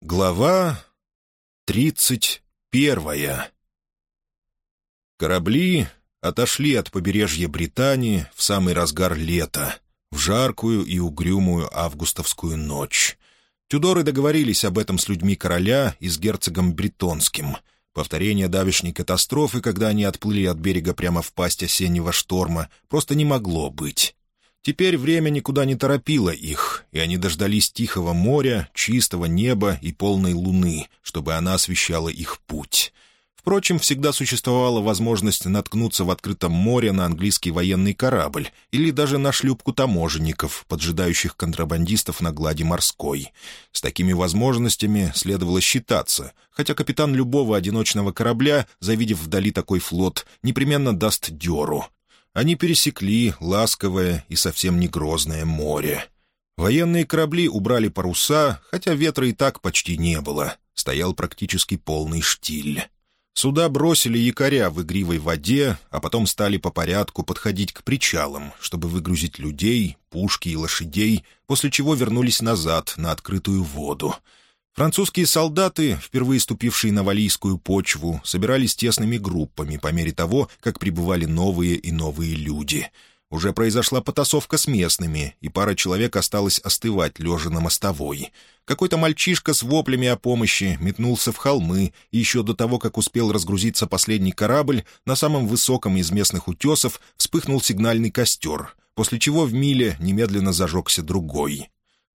Глава тридцать первая Корабли отошли от побережья Британии в самый разгар лета, в жаркую и угрюмую августовскую ночь. Тюдоры договорились об этом с людьми короля и с герцогом Бретонским. Повторение давешней катастрофы, когда они отплыли от берега прямо в пасть осеннего шторма, просто не могло быть. Теперь время никуда не торопило их, и они дождались тихого моря, чистого неба и полной луны, чтобы она освещала их путь. Впрочем, всегда существовала возможность наткнуться в открытом море на английский военный корабль или даже на шлюпку таможенников, поджидающих контрабандистов на глади морской. С такими возможностями следовало считаться, хотя капитан любого одиночного корабля, завидев вдали такой флот, непременно даст дёру, они пересекли ласковое и совсем не грозное море. Военные корабли убрали паруса, хотя ветра и так почти не было. Стоял практически полный штиль. Суда бросили якоря в игривой воде, а потом стали по порядку подходить к причалам, чтобы выгрузить людей, пушки и лошадей, после чего вернулись назад на открытую воду — Французские солдаты, впервые ступившие на валийскую почву, собирались тесными группами по мере того, как прибывали новые и новые люди. Уже произошла потасовка с местными, и пара человек осталось остывать, лежа на мостовой. Какой-то мальчишка с воплями о помощи метнулся в холмы, и еще до того, как успел разгрузиться последний корабль, на самом высоком из местных утесов вспыхнул сигнальный костер, после чего в миле немедленно зажегся другой.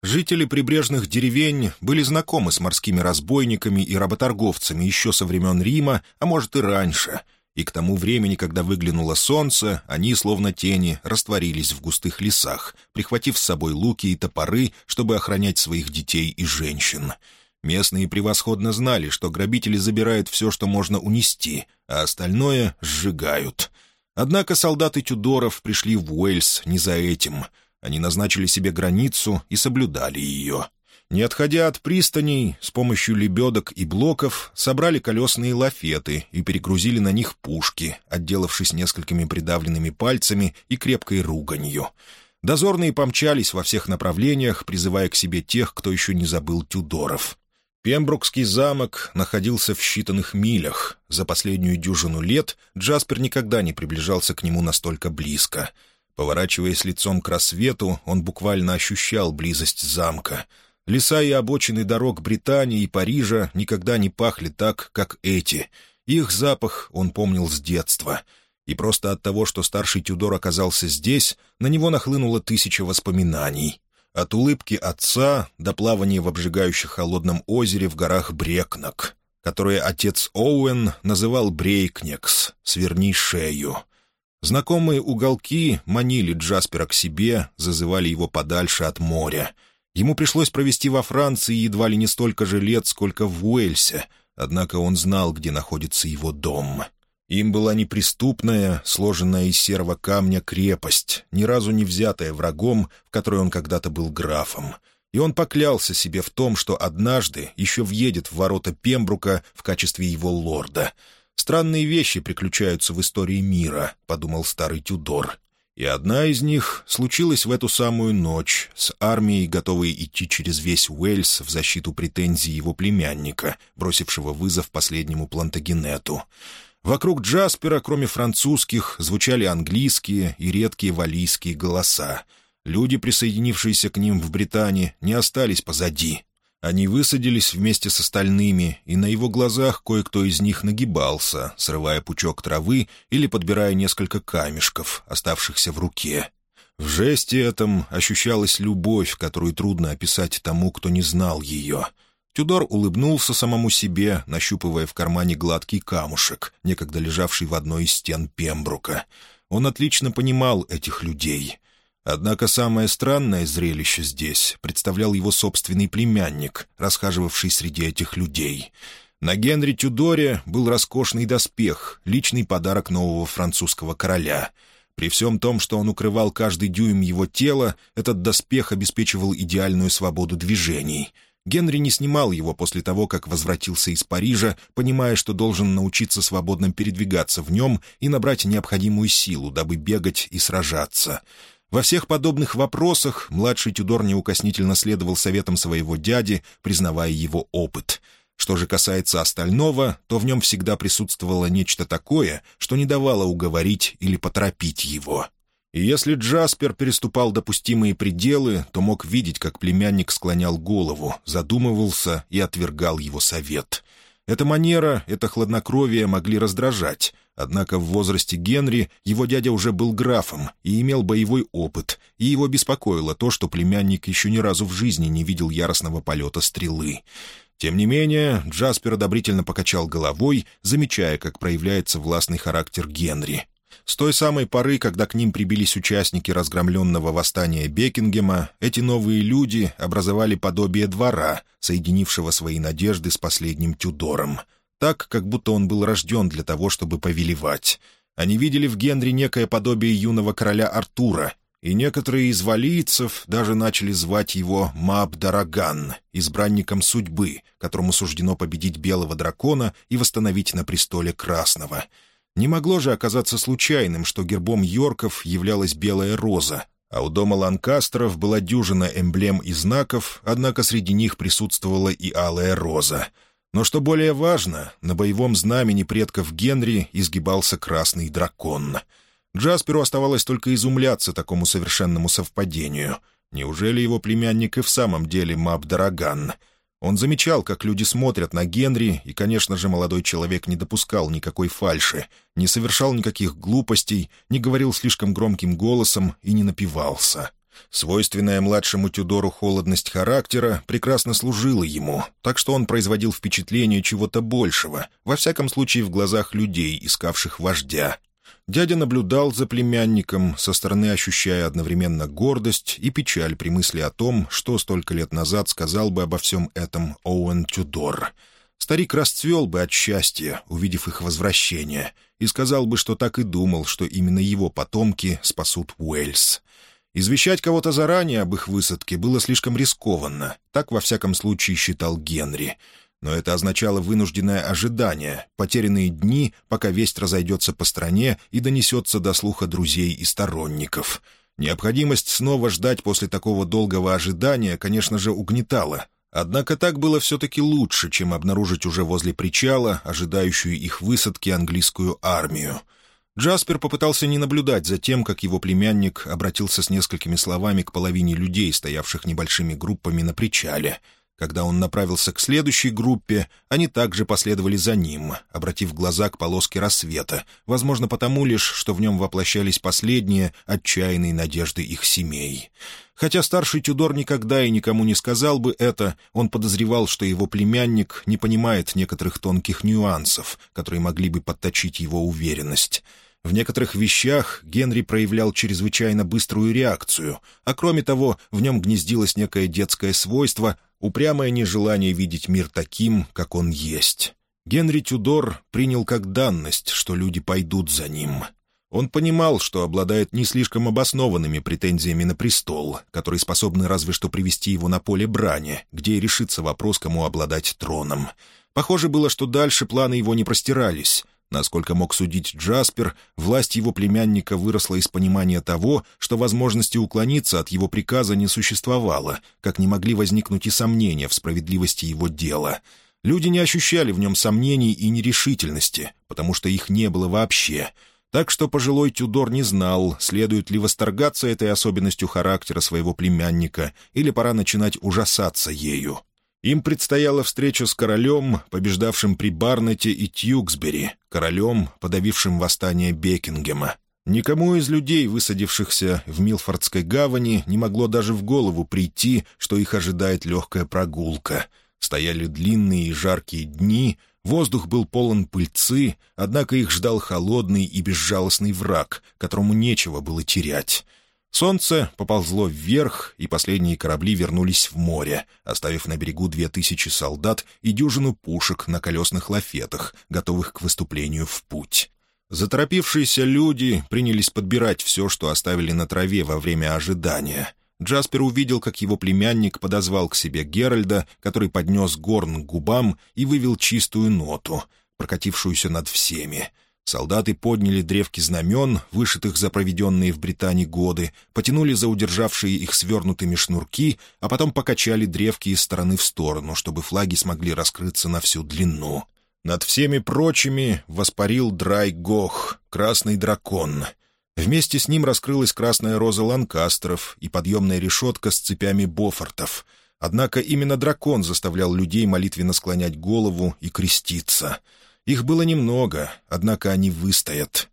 Жители прибрежных деревень были знакомы с морскими разбойниками и работорговцами еще со времен Рима, а может и раньше, и к тому времени, когда выглянуло солнце, они, словно тени, растворились в густых лесах, прихватив с собой луки и топоры, чтобы охранять своих детей и женщин. Местные превосходно знали, что грабители забирают все, что можно унести, а остальное сжигают. Однако солдаты Тюдоров пришли в Уэльс не за этим — они назначили себе границу и соблюдали ее. Не отходя от пристаней, с помощью лебедок и блоков собрали колесные лафеты и перегрузили на них пушки, отделавшись несколькими придавленными пальцами и крепкой руганью. Дозорные помчались во всех направлениях, призывая к себе тех, кто еще не забыл Тюдоров. Пембрукский замок находился в считанных милях. За последнюю дюжину лет Джаспер никогда не приближался к нему настолько близко — Поворачиваясь лицом к рассвету, он буквально ощущал близость замка. Леса и обочины дорог Британии и Парижа никогда не пахли так, как эти. Их запах он помнил с детства. И просто от того, что старший Тюдор оказался здесь, на него нахлынуло тысяча воспоминаний. От улыбки отца до плавания в обжигающем холодном озере в горах Брекнак, которое отец Оуэн называл Брейкнекс «Сверни шею». Знакомые уголки манили Джаспера к себе, зазывали его подальше от моря. Ему пришлось провести во Франции едва ли не столько же лет, сколько в Уэльсе, однако он знал, где находится его дом. Им была неприступная, сложенная из серого камня крепость, ни разу не взятая врагом, в которой он когда-то был графом. И он поклялся себе в том, что однажды еще въедет в ворота Пембрука в качестве его лорда — «Странные вещи приключаются в истории мира», — подумал старый Тюдор. И одна из них случилась в эту самую ночь с армией, готовой идти через весь Уэльс в защиту претензий его племянника, бросившего вызов последнему Плантагенету. Вокруг Джаспера, кроме французских, звучали английские и редкие валийские голоса. Люди, присоединившиеся к ним в Британии, не остались позади. Они высадились вместе с остальными, и на его глазах кое-кто из них нагибался, срывая пучок травы или подбирая несколько камешков, оставшихся в руке. В жесте этом ощущалась любовь, которую трудно описать тому, кто не знал ее. Тюдор улыбнулся самому себе, нащупывая в кармане гладкий камушек, некогда лежавший в одной из стен Пембрука. Он отлично понимал этих людей. Однако самое странное зрелище здесь представлял его собственный племянник, расхаживавший среди этих людей. На Генри Тюдоре был роскошный доспех, личный подарок нового французского короля. При всем том, что он укрывал каждый дюйм его тела, этот доспех обеспечивал идеальную свободу движений — Генри не снимал его после того, как возвратился из Парижа, понимая, что должен научиться свободно передвигаться в нем и набрать необходимую силу, дабы бегать и сражаться. Во всех подобных вопросах младший Тюдор неукоснительно следовал советам своего дяди, признавая его опыт. Что же касается остального, то в нем всегда присутствовало нечто такое, что не давало уговорить или поторопить его. И если Джаспер переступал допустимые пределы, то мог видеть, как племянник склонял голову, задумывался и отвергал его совет. Эта манера, это хладнокровие могли раздражать, Однако в возрасте Генри его дядя уже был графом и имел боевой опыт, и его беспокоило то, что племянник еще ни разу в жизни не видел яростного полета стрелы. Тем не менее, Джаспер одобрительно покачал головой, замечая, как проявляется властный характер Генри. С той самой поры, когда к ним прибились участники разгромленного восстания Бекингема, эти новые люди образовали подобие двора, соединившего свои надежды с последним Тюдором — так, как будто он был рожден для того, чтобы повелевать. Они видели в Генри некое подобие юного короля Артура, и некоторые из валийцев даже начали звать его Маабдараган, избранником судьбы, которому суждено победить белого дракона и восстановить на престоле красного. Не могло же оказаться случайным, что гербом Йорков являлась белая роза, а у дома Ланкастеров была дюжина эмблем и знаков, однако среди них присутствовала и алая роза — но что более важно, на боевом знамени предков Генри изгибался красный дракон. Джасперу оставалось только изумляться такому совершенному совпадению. Неужели его племянник и в самом деле Мабдараган? Он замечал, как люди смотрят на Генри, и, конечно же, молодой человек не допускал никакой фальши, не совершал никаких глупостей, не говорил слишком громким голосом и не напивался. Свойственная младшему Тюдору холодность характера прекрасно служила ему, так что он производил впечатление чего-то большего, во всяком случае в глазах людей, искавших вождя. Дядя наблюдал за племянником, со стороны ощущая одновременно гордость и печаль при мысли о том, что столько лет назад сказал бы обо всем этом Оуэн Тюдор. Старик расцвел бы от счастья, увидев их возвращение, и сказал бы, что так и думал, что именно его потомки спасут Уэльс. Извещать кого-то заранее об их высадке было слишком рискованно, так во всяком случае считал Генри. Но это означало вынужденное ожидание, потерянные дни, пока весть разойдется по стране и донесется до слуха друзей и сторонников. Необходимость снова ждать после такого долгого ожидания, конечно же, угнетала. Однако так было все-таки лучше, чем обнаружить уже возле причала ожидающую их высадки английскую армию — Джаспер попытался не наблюдать за тем, как его племянник обратился с несколькими словами к половине людей, стоявших небольшими группами на причале. Когда он направился к следующей группе, они также последовали за ним, обратив глаза к полоске рассвета, возможно, потому лишь, что в нем воплощались последние отчаянные надежды их семей. Хотя старший Тюдор никогда и никому не сказал бы это, он подозревал, что его племянник не понимает некоторых тонких нюансов, которые могли бы подточить его уверенность. В некоторых вещах Генри проявлял чрезвычайно быструю реакцию, а кроме того, в нем гнездилось некое детское свойство, упрямое нежелание видеть мир таким, как он есть. Генри Тюдор принял как данность, что люди пойдут за ним. Он понимал, что обладает не слишком обоснованными претензиями на престол, которые способны разве что привести его на поле брани, где и решится вопрос, кому обладать троном. Похоже было, что дальше планы его не простирались. Насколько мог судить Джаспер, власть его племянника выросла из понимания того, что возможности уклониться от его приказа не существовало, как не могли возникнуть и сомнения в справедливости его дела. Люди не ощущали в нем сомнений и нерешительности, потому что их не было вообще. Так что пожилой Тюдор не знал, следует ли восторгаться этой особенностью характера своего племянника или пора начинать ужасаться ею. Им предстояла встреча с королем, побеждавшим при Барнете и Тьюксбери, королем, подавившим восстание Бекингема. Никому из людей, высадившихся в Милфордской гавани, не могло даже в голову прийти, что их ожидает легкая прогулка. Стояли длинные и жаркие дни, воздух был полон пыльцы, однако их ждал холодный и безжалостный враг, которому нечего было терять. Солнце поползло вверх, и последние корабли вернулись в море, оставив на берегу две тысячи солдат и дюжину пушек на колесных лафетах, готовых к выступлению в путь. Заторопившиеся люди принялись подбирать все, что оставили на траве во время ожидания. Джаспер увидел, как его племянник подозвал к себе Геральда, который поднес горн к губам и вывел чистую ноту, прокатившуюся над всеми — Солдаты подняли древки знамен, вышитых за проведенные в Британии годы, потянули за удержавшие их свернутыми шнурки, а потом покачали древки из стороны в сторону, чтобы флаги смогли раскрыться на всю длину. Над всеми прочими воспарил Драй-Гох, красный дракон. Вместе с ним раскрылась красная роза Ланкастеров и подъемная решетка с цепями Бофортов. Однако именно дракон заставлял людей молитвенно склонять голову и креститься — их было немного, однако они выстоят.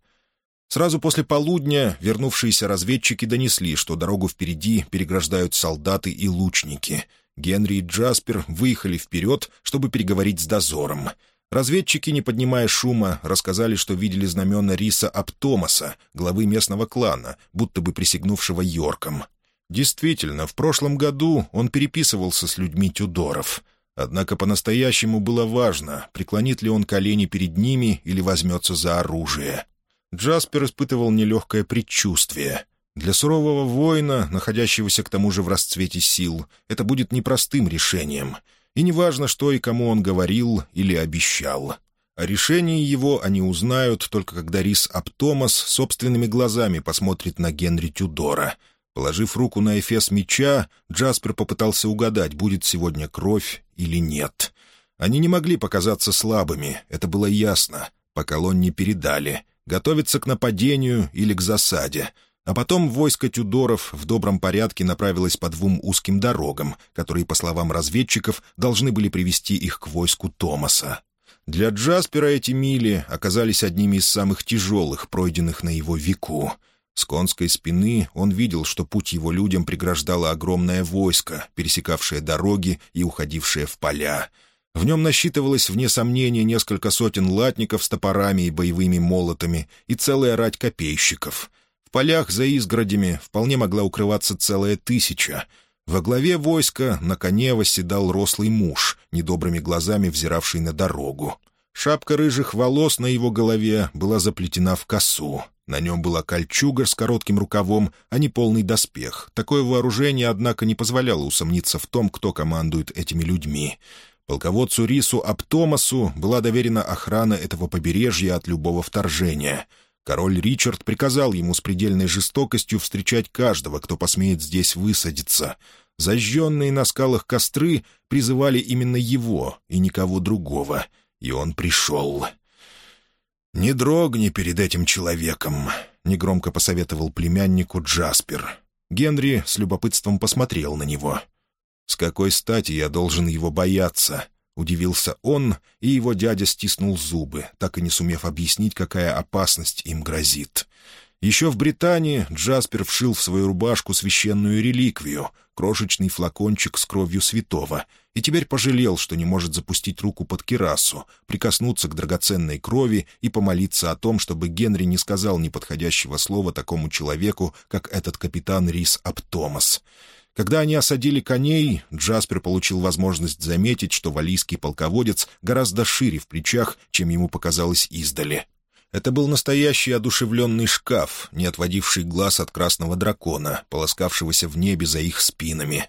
Сразу после полудня вернувшиеся разведчики донесли, что дорогу впереди переграждают солдаты и лучники. Генри и Джаспер выехали вперед, чтобы переговорить с дозором. Разведчики, не поднимая шума, рассказали, что видели знамена Риса Аптомаса, главы местного клана, будто бы присягнувшего Йорком. Действительно, в прошлом году он переписывался с людьми Тюдоров. Однако по-настоящему было важно, преклонит ли он колени перед ними или возьмется за оружие. Джаспер испытывал нелегкое предчувствие. Для сурового воина, находящегося к тому же в расцвете сил, это будет непростым решением. И неважно, что и кому он говорил или обещал. О решении его они узнают, только когда Рис Аптомас собственными глазами посмотрит на Генри Тюдора — Положив руку на эфес меча, Джаспер попытался угадать, будет сегодня кровь или нет. Они не могли показаться слабыми, это было ясно, по колонне передали. Готовиться к нападению или к засаде. А потом войско Тюдоров в добром порядке направилось по двум узким дорогам, которые, по словам разведчиков, должны были привести их к войску Томаса. Для Джаспера эти мили оказались одними из самых тяжелых, пройденных на его веку — с конской спины он видел, что путь его людям преграждало огромное войско, пересекавшее дороги и уходившее в поля. В нем насчитывалось, вне сомнения, несколько сотен латников с топорами и боевыми молотами и целая рать копейщиков. В полях за изгородями вполне могла укрываться целая тысяча. Во главе войска на коне восседал рослый муж, недобрыми глазами взиравший на дорогу. Шапка рыжих волос на его голове была заплетена в косу. На нем была кольчуга с коротким рукавом, а не полный доспех. Такое вооружение, однако, не позволяло усомниться в том, кто командует этими людьми. Полководцу Рису Аптомасу была доверена охрана этого побережья от любого вторжения. Король Ричард приказал ему с предельной жестокостью встречать каждого, кто посмеет здесь высадиться. Зажженные на скалах костры призывали именно его и никого другого. И он пришел. «Не дрогни перед этим человеком», — негромко посоветовал племяннику Джаспер. Генри с любопытством посмотрел на него. «С какой стати я должен его бояться?» — удивился он, и его дядя стиснул зубы, так и не сумев объяснить, какая опасность им грозит. Еще в Британии Джаспер вшил в свою рубашку священную реликвию — крошечный флакончик с кровью святого, и теперь пожалел, что не может запустить руку под кирасу, прикоснуться к драгоценной крови и помолиться о том, чтобы Генри не сказал неподходящего слова такому человеку, как этот капитан Рис Аптомас. Когда они осадили коней, Джаспер получил возможность заметить, что валийский полководец гораздо шире в плечах, чем ему показалось издали. Это был настоящий одушевленный шкаф, не отводивший глаз от красного дракона, полоскавшегося в небе за их спинами.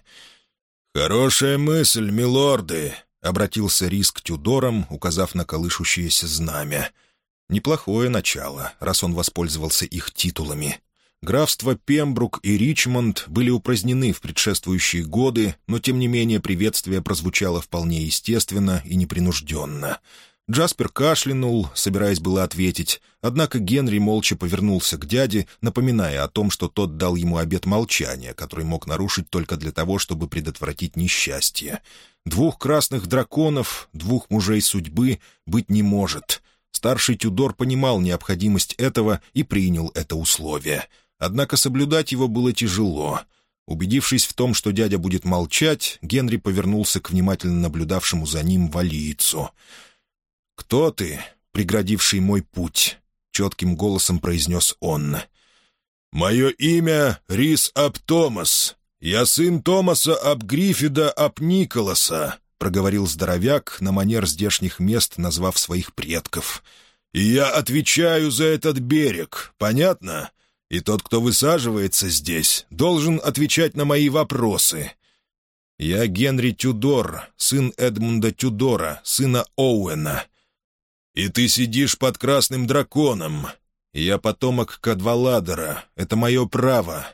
«Хорошая мысль, милорды!» — обратился Рис к Тюдорам, указав на колышущееся знамя. Неплохое начало, раз он воспользовался их титулами. Графства Пембрук и Ричмонд были упразднены в предшествующие годы, но тем не менее приветствие прозвучало вполне естественно и непринужденно — Джаспер кашлянул, собираясь было ответить, однако Генри молча повернулся к дяде, напоминая о том, что тот дал ему обет молчания, который мог нарушить только для того, чтобы предотвратить несчастье. Двух красных драконов, двух мужей судьбы быть не может. Старший Тюдор понимал необходимость этого и принял это условие. Однако соблюдать его было тяжело. Убедившись в том, что дядя будет молчать, Генри повернулся к внимательно наблюдавшему за ним валийцу — «Кто ты, преградивший мой путь?» — четким голосом произнес он. «Мое имя Рис Ап Томас. Я сын Томаса Ап Гриффида Ап Николаса», — проговорил здоровяк на манер здешних мест, назвав своих предков. «И я отвечаю за этот берег, понятно? И тот, кто высаживается здесь, должен отвечать на мои вопросы». «Я Генри Тюдор, сын Эдмунда Тюдора, сына Оуэна. «И ты сидишь под красным драконом. Я потомок Кадваладера. Это мое право».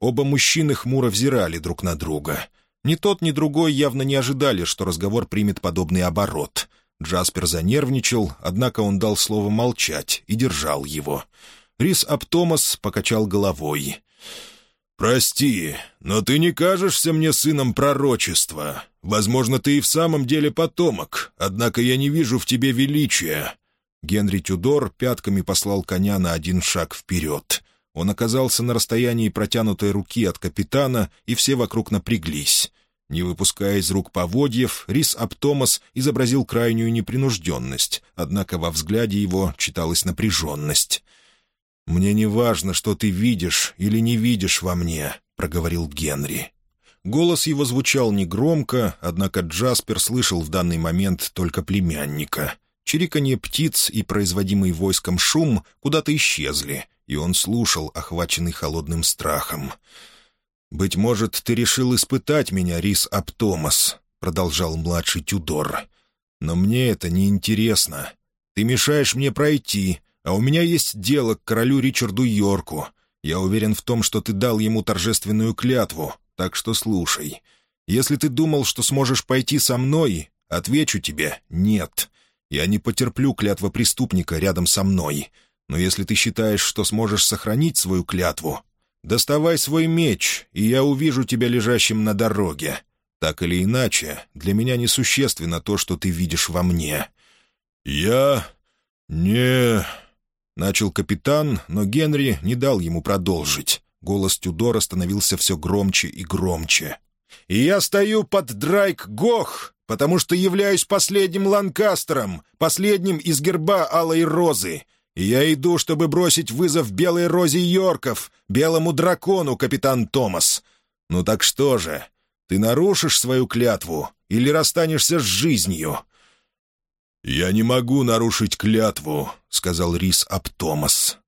Оба мужчины хмуро взирали друг на друга. Ни тот, ни другой явно не ожидали, что разговор примет подобный оборот. Джаспер занервничал, однако он дал слово молчать и держал его. Рис Аптомас покачал головой. «Прости, но ты не кажешься мне сыном пророчества. Возможно, ты и в самом деле потомок, однако я не вижу в тебе величия». Генри Тюдор пятками послал коня на один шаг вперед. Он оказался на расстоянии протянутой руки от капитана, и все вокруг напряглись. Не выпуская из рук поводьев, Рис Аптомас изобразил крайнюю непринужденность, однако во взгляде его читалась напряженность. «Мне не важно, что ты видишь или не видишь во мне», — проговорил Генри. Голос его звучал негромко, однако Джаспер слышал в данный момент только племянника. Чириканье птиц и производимый войском шум куда-то исчезли, и он слушал, охваченный холодным страхом. «Быть может, ты решил испытать меня, Рис Аптомас», — продолжал младший Тюдор. «Но мне это не интересно. Ты мешаешь мне пройти, а у меня есть дело к королю Ричарду Йорку. Я уверен в том, что ты дал ему торжественную клятву, так что слушай. Если ты думал, что сможешь пойти со мной, отвечу тебе «нет». Я не потерплю клятва преступника рядом со мной. Но если ты считаешь, что сможешь сохранить свою клятву, доставай свой меч, и я увижу тебя лежащим на дороге. Так или иначе, для меня несущественно то, что ты видишь во мне». «Я... не...» Начал капитан, но Генри не дал ему продолжить. Голос Тюдора становился все громче и громче. «И я стою под Драйк-Гох, потому что являюсь последним Ланкастером, последним из герба Алой Розы. И я иду, чтобы бросить вызов Белой Розе Йорков, белому дракону, капитан Томас. Ну так что же, ты нарушишь свою клятву или расстанешься с жизнью?» «Я не могу нарушить клятву», — сказал Рис Аптомас.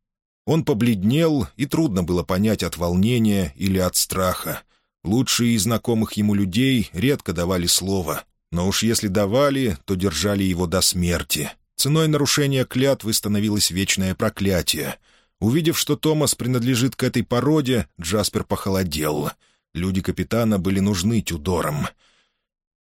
Он побледнел, и трудно было понять от волнения или от страха. Лучшие из знакомых ему людей редко давали слово, но уж если давали, то держали его до смерти. Ценой нарушения клятвы становилось вечное проклятие. Увидев, что Томас принадлежит к этой породе, Джаспер похолодел. Люди капитана были нужны Тюдорам —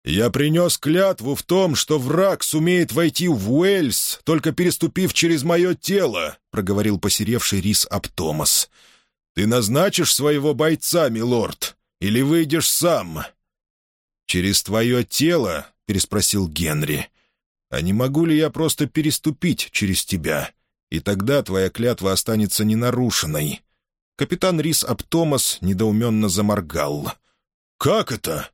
«Я принес клятву в том, что враг сумеет войти в Уэльс, только переступив через мое тело», — проговорил посеревший рис Аптомас. «Ты назначишь своего бойца, милорд, или выйдешь сам?» «Через твое тело?» — переспросил Генри. «А не могу ли я просто переступить через тебя? И тогда твоя клятва останется ненарушенной». Капитан Рис Аптомас недоуменно заморгал. «Как это?»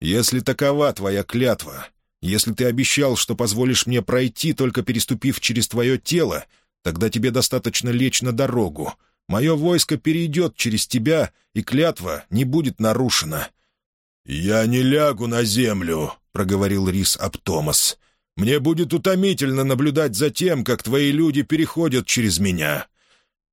Если такова твоя клятва, если ты обещал, что позволишь мне пройти, только переступив через твое тело, тогда тебе достаточно лечь на дорогу. Мое войско перейдет через тебя, и клятва не будет нарушена». «Я не лягу на землю», — проговорил Рис Аптомас. «Мне будет утомительно наблюдать за тем, как твои люди переходят через меня».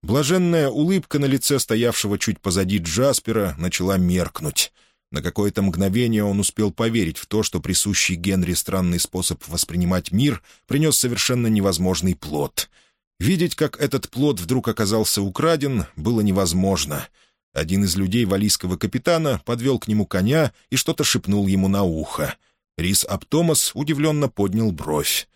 Блаженная улыбка на лице стоявшего чуть позади Джаспера начала меркнуть. На какое-то мгновение он успел поверить в то, что присущий Генри странный способ воспринимать мир принес совершенно невозможный плод. Видеть, как этот плод вдруг оказался украден, было невозможно. Один из людей валийского капитана подвел к нему коня и что-то шепнул ему на ухо. Рис Аптомас удивленно поднял бровь.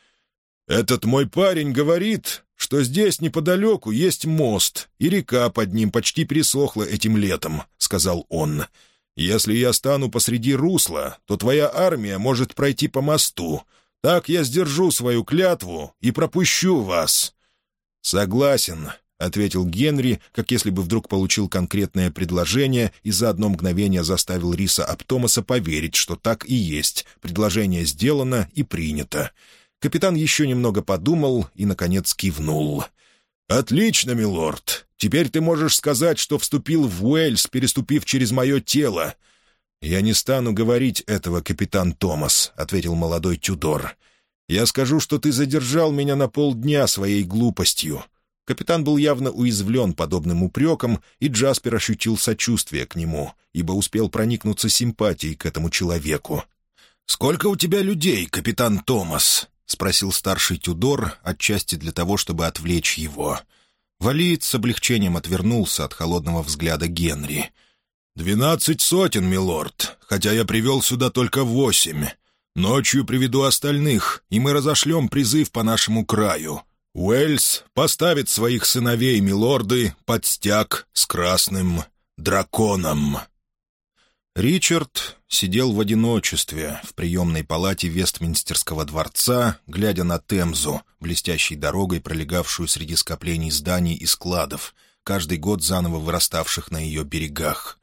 «Этот мой парень говорит, что здесь неподалеку есть мост, и река под ним почти пересохла этим летом», — сказал он. Если я стану посреди русла, то твоя армия может пройти по мосту. Так я сдержу свою клятву и пропущу вас». «Согласен», — ответил Генри, как если бы вдруг получил конкретное предложение и за одно мгновение заставил Риса Аптомаса поверить, что так и есть. Предложение сделано и принято. Капитан еще немного подумал и, наконец, кивнул. «Отлично, милорд. Теперь ты можешь сказать, что вступил в Уэльс, переступив через мое тело». «Я не стану говорить этого, капитан Томас», — ответил молодой Тюдор. «Я скажу, что ты задержал меня на полдня своей глупостью». Капитан был явно уязвлен подобным упреком, и Джаспер ощутил сочувствие к нему, ибо успел проникнуться симпатией к этому человеку. «Сколько у тебя людей, капитан Томас?» — спросил старший Тюдор, отчасти для того, чтобы отвлечь его. Валиец с облегчением отвернулся от холодного взгляда Генри. «Двенадцать сотен, милорд, хотя я привел сюда только восемь. Ночью приведу остальных, и мы разошлем призыв по нашему краю. Уэльс поставит своих сыновей, милорды, под стяг с красным драконом». Ричард сидел в одиночестве в приемной палате Вестминстерского дворца, глядя на Темзу, блестящей дорогой, пролегавшую среди скоплений зданий и складов, каждый год заново выраставших на ее берегах.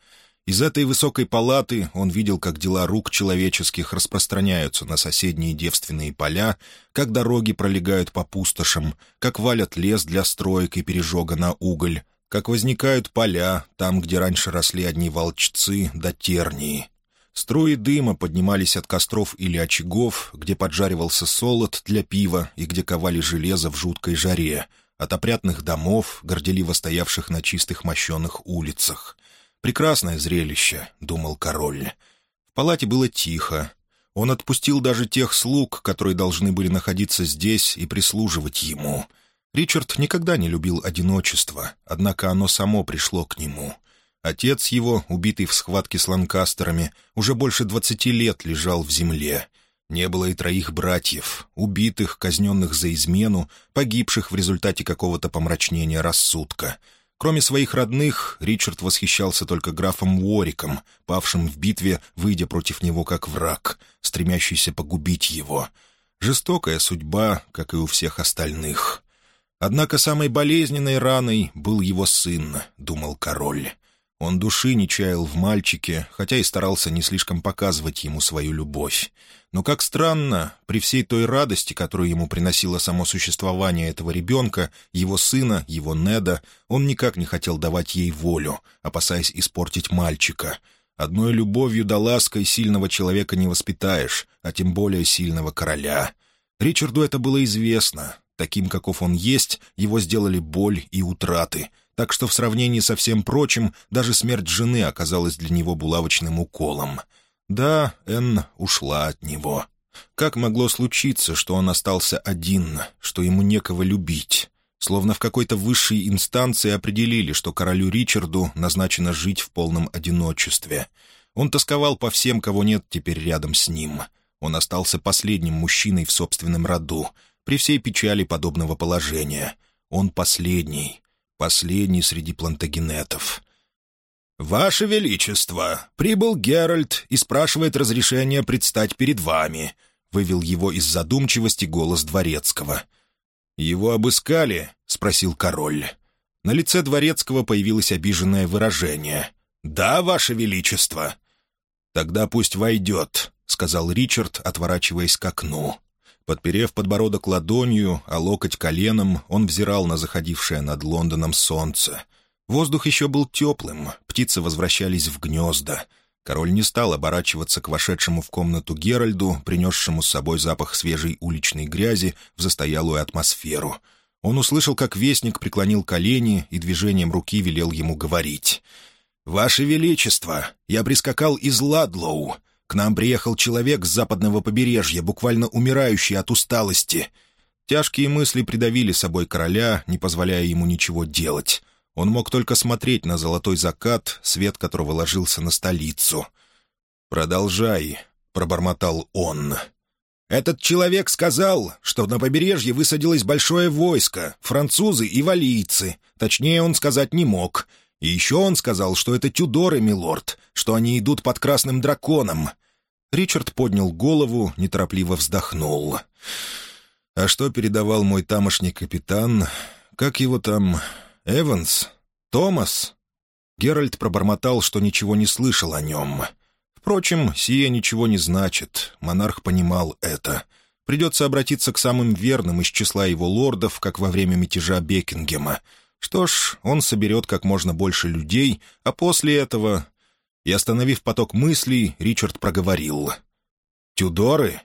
Из этой высокой палаты он видел, как дела рук человеческих распространяются на соседние девственные поля, как дороги пролегают по пустошам, как валят лес для строек и пережога на уголь, как возникают поля, там, где раньше росли одни волчцы да тернии. Струи дыма поднимались от костров или очагов, где поджаривался солод для пива и где ковали железо в жуткой жаре, от опрятных домов, горделиво стоявших на чистых мощенных улицах. «Прекрасное зрелище», — думал король. В палате было тихо. Он отпустил даже тех слуг, которые должны были находиться здесь и прислуживать ему — Ричард никогда не любил одиночество, однако оно само пришло к нему. Отец его, убитый в схватке с ланкастерами, уже больше двадцати лет лежал в земле. Не было и троих братьев, убитых, казненных за измену, погибших в результате какого-то помрачнения рассудка. Кроме своих родных, Ричард восхищался только графом Уориком, павшим в битве, выйдя против него как враг, стремящийся погубить его. Жестокая судьба, как и у всех остальных. Однако самой болезненной раной был его сын, думал король. Он души не чаял в мальчике, хотя и старался не слишком показывать ему свою любовь. Но как странно, при всей той радости, которую ему приносило само существование этого ребенка, его сына, его Неда, он никак не хотел давать ей волю, опасаясь испортить мальчика. Одной любовью да лаской сильного человека не воспитаешь, а тем более сильного короля. Ричарду это было известно, Таким, каков он есть, его сделали боль и утраты, так что в сравнении со всем прочим даже смерть жены оказалась для него булавочным уколом. Да, Энн ушла от него. Как могло случиться, что он остался один, что ему некого любить? Словно в какой-то высшей инстанции определили, что королю Ричарду назначено жить в полном одиночестве. Он тосковал по всем, кого нет теперь рядом с ним. Он остался последним мужчиной в собственном роду, при всей печали подобного положения. Он последний, последний среди плантагенетов. «Ваше Величество, прибыл Геральт и спрашивает разрешения предстать перед вами», — вывел его из задумчивости голос дворецкого. «Его обыскали?» — спросил король. На лице дворецкого появилось обиженное выражение. «Да, Ваше Величество». «Тогда пусть войдет», — сказал Ричард, отворачиваясь к окну. Подперев подбородок ладонью, а локоть коленом, он взирал на заходившее над Лондоном солнце. Воздух еще был теплым, птицы возвращались в гнезда. Король не стал оборачиваться к вошедшему в комнату Геральду, принесшему с собой запах свежей уличной грязи в застоялую атмосферу. Он услышал, как вестник преклонил колени и движением руки велел ему говорить. «Ваше Величество, я прискакал из Ладлоу. К нам приехал человек с западного побережья, буквально умирающий от усталости. Тяжкие мысли придавили собой короля, не позволяя ему ничего делать. Он мог только смотреть на золотой закат, свет которого ложился на столицу. «Продолжай», — пробормотал он. «Этот человек сказал, что на побережье высадилось большое войско, французы и валийцы. Точнее, он сказать не мог. И еще он сказал, что это Тюдоры, милорд, что они идут под красным драконом». Ричард поднял голову, неторопливо вздохнул. «А что передавал мой тамошний капитан? Как его там? Эванс? Томас?» Геральт пробормотал, что ничего не слышал о нем. Впрочем, сие ничего не значит. Монарх понимал это. Придется обратиться к самым верным из числа его лордов, как во время мятежа Бекингема — что ж, он соберет как можно больше людей, а после этого... И остановив поток мыслей, Ричард проговорил. «Тюдоры?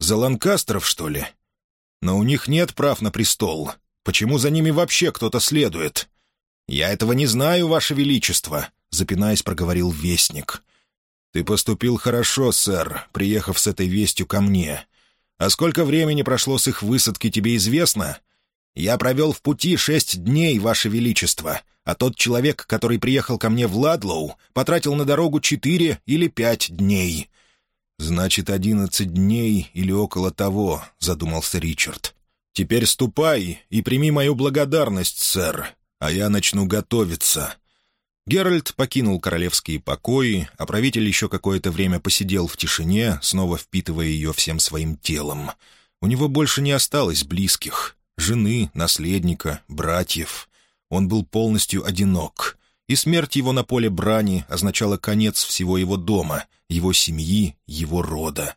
За Ланкастеров, что ли? Но у них нет прав на престол. Почему за ними вообще кто-то следует?» «Я этого не знаю, Ваше Величество», — запинаясь, проговорил Вестник. «Ты поступил хорошо, сэр, приехав с этой вестью ко мне. А сколько времени прошло с их высадки, тебе известно?» «Я провел в пути шесть дней, Ваше Величество, а тот человек, который приехал ко мне в Ладлоу, потратил на дорогу четыре или пять дней». «Значит, одиннадцать дней или около того», — задумался Ричард. «Теперь ступай и прими мою благодарность, сэр, а я начну готовиться». Геральт покинул королевские покои, а правитель еще какое-то время посидел в тишине, снова впитывая ее всем своим телом. У него больше не осталось близких — жены, наследника, братьев. Он был полностью одинок, и смерть его на поле брани означала конец всего его дома, его семьи, его рода.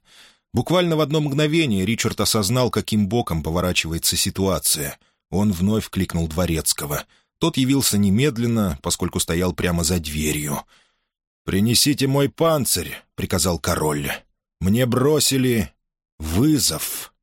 Буквально в одно мгновение Ричард осознал, каким боком поворачивается ситуация. Он вновь кликнул Дворецкого — тот явился немедленно, поскольку стоял прямо за дверью. «Принесите мой панцирь», — приказал король. «Мне бросили вызов».